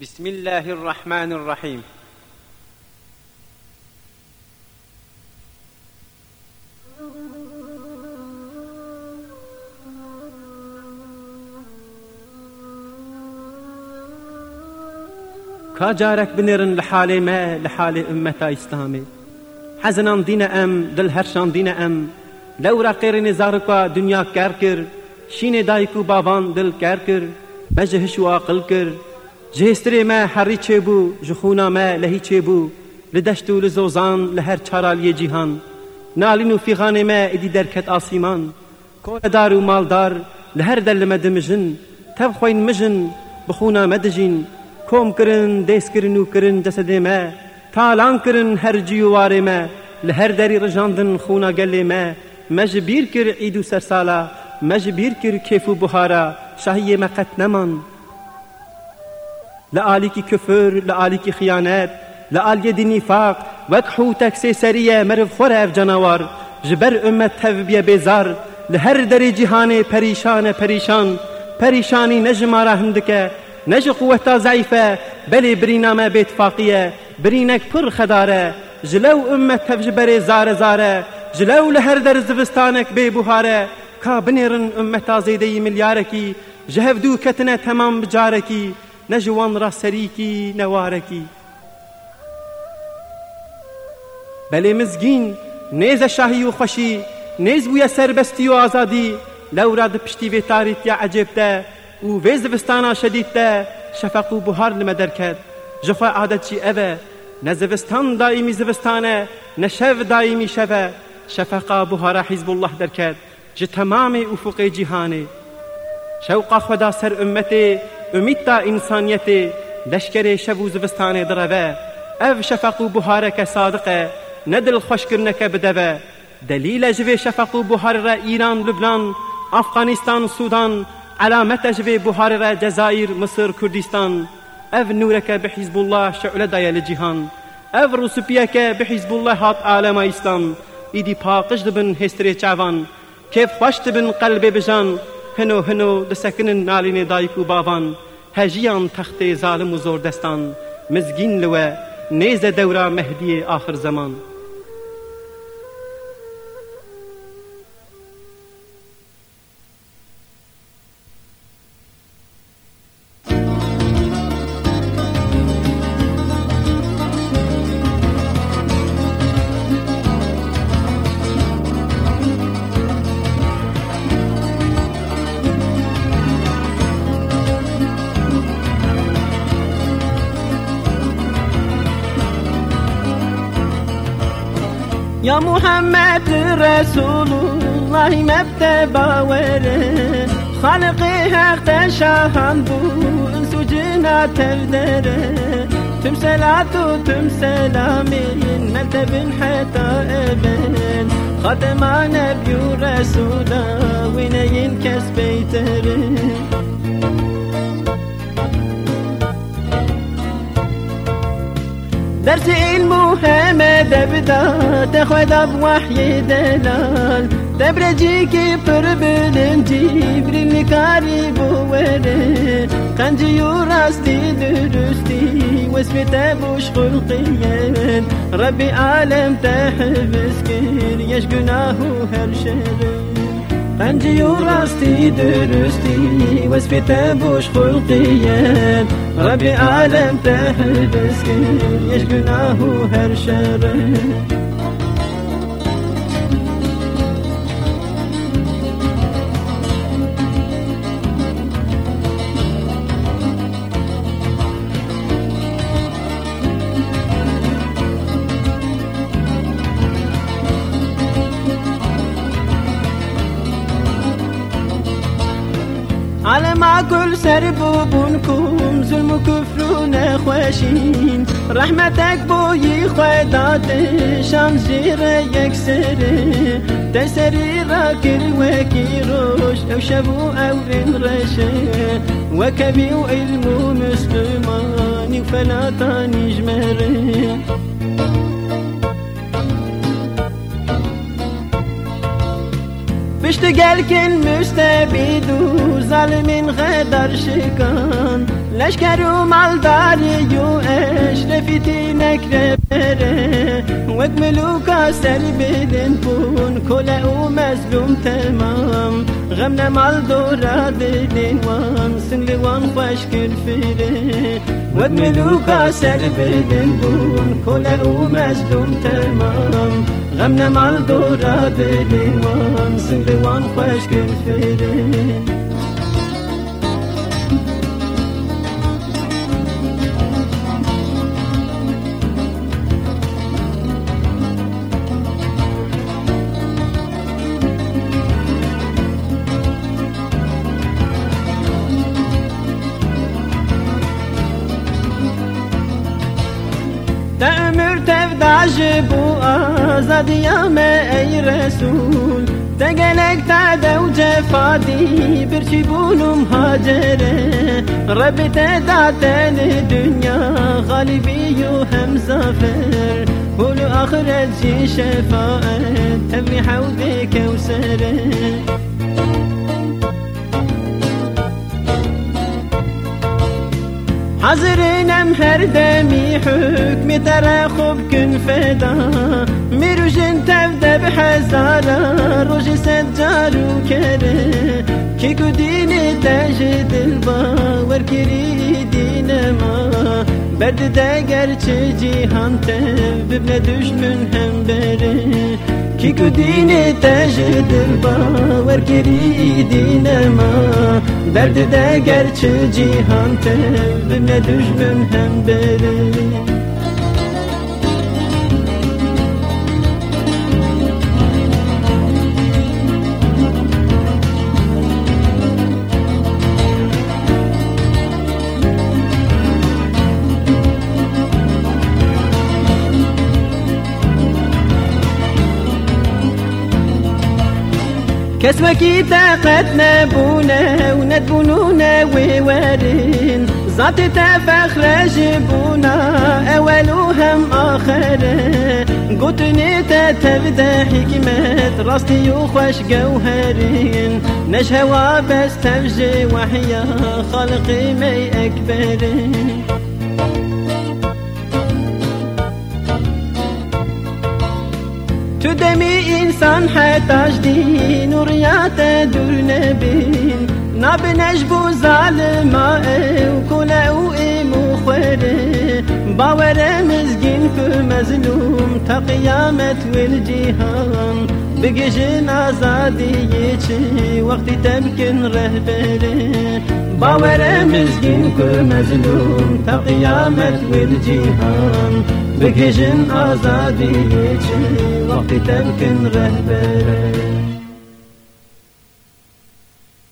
بسم الله الرحمن الرحيم. كاجارك بنرن لحالي ما لحالي أمتا إسلامي. حزنان دين أم دل هرشان دين أم. لو رقير نزاركا دنيا كاركر. شين دايكو بابان دل كاركر. مجهش واقل كر جهستری ما حری چه بو جخونا ما لهی چه بو لدشت و لزوزان لهر چارالی جیهان نالین و فیغان ما ادی درکت آسیمان کون دار و مالدار لهر دل مدمجن تب خوین مجن بخونا مدجین کوم کرن دیس کرن و کرن جسد ما تالان کرن هر جیوار ما لهر داری رجاندن خونا گل ما مجبیر کر عید و سرسالا مجبیر کر کیف و بخارا شهی مقت نمان لآلیکی کفر لآلیکی خیانت لآلی دینی فاق وکحو تکسی سریه مرف خور اف جناوار. جبر امت تفبیه بیزار. لهر دری جهان پریشان پریشان. پریشانی نجمارا هندکه نج قوتا ضعیفه. بلی برینامه بیتفاقیه برینک پر خداره. جلو امت تفجبر زار زاره. جلو لهر در زوستانک بی بوهاره. کابنیرن امتا زیده میلیارکی جهف دو کتنه تمام بجارکی. بجاركي نجوان را سريكي نواركي. بلي مزگین نيز شاهي و خوشي نيز بويا سربستي و آزادي. لو راد پشتی في تاريت يا عجبته و وی زوستانا شدیدته شفق و بهار لما درکد. جفا عادت چی اوه؟ نه زوستان دائمی زوستانه نه شو دائمی شوه. شفقا بهار حزب الله درکد. جه تمام افق جهانه شوق خدا سر امتی امید تا انسانیت لشکر شب و زوستان دروه او شفق و که صادقه ندل خوش کرنک بدوه دلیل جوی شفق و بحار را ایران لبنان افغانستان سودان علامت جوی بحار را جزائر مصر کردستان او نورک به حزب الله شعله دایل جهان او که به حزب الله هات عالم اسلام ایدی پاقش دبن هستری چوان که خوش دبن قلب بجان هنو هنو دسکنن نالین دایکو باوان هجيان تخت ظالم و زور دستان مزگین لوه نیز دورا مهدی آخر زمان. يا محمد رسول الله مبتبا ورن خالقي حق تشاهن بو انسو جنا تردره تم صلاة تم سلامين مرتب حتى ابن خاتم نبي رسولا وينين كسبيتره درس علم همه دبدا تخودا بوحي دلال پر بلن جبريل كاري بوره قنجي وراستي درستي واسمي تبوش خلقيا ربي عالم تحبس كر يش گناه هر شر قنجي وراستي درستي واسمي تبوش خلقيا ربي عالم تحبس كل يش گناه هر ما كل سربوبونكم ظلم وكفر ونخوشين رحمتك بوي خدات شام زير يكسر. تسري راكر وكيروش أو شبو أو رشه وكبي علم مسلماني فلا تاني جمره بشتغل كل مستبيد وظالم غدر شكان لشکر و مالداری و اشرفیتی نکره بره وک ملوکا سر بدن بون کل او مظلوم تمام غم نمال دورا دلین وان سنگ وان خوش کر فیره وک ملوکا سر بدن بون کل او مظلوم تمام غم نمال دورا دلین وان سنگ وان خوش کر فیره تفداش بو آزاديا ما أي رسول تقلق تعدى وجفادي برشي بونو مهاجرة ربي تدعت الدنيا غالبي وهم زافر قولوا آخرت شي شفاء تبني حوضك وسره هر دمي حكمي ترى خوب کن فدا. مروجن جارو بحزارة روجي سجار وكره دل با ور کری دین ما. برد ده گرچه جیهان ته ببنه دشمن هم بره. کی کو دل با ور کری دین ما. Verdi de gerçi cihan tevbimle düşmüm hem beri. كسوكي طاقت نبونا وندبونونا ووارين. ذات تفخر جبونا أولهم آخر قطني تتبدا حكمة راستي وخوش جوهرين. نشهوا بس تفجي وحيا خلقي مي أكبرين. تو دمی إنسان حتاج دی نوریات دور نبین نبنش بو ظالما و کل أو ایمو خوره باور مزگین که مظلوم تا قیامت والجهان. بگجن آزادی چی وقتی تمکن Baveremiz gün mezlum ta kıyamet bir cihan. Bekişin azadi için vakti terkin rehbere.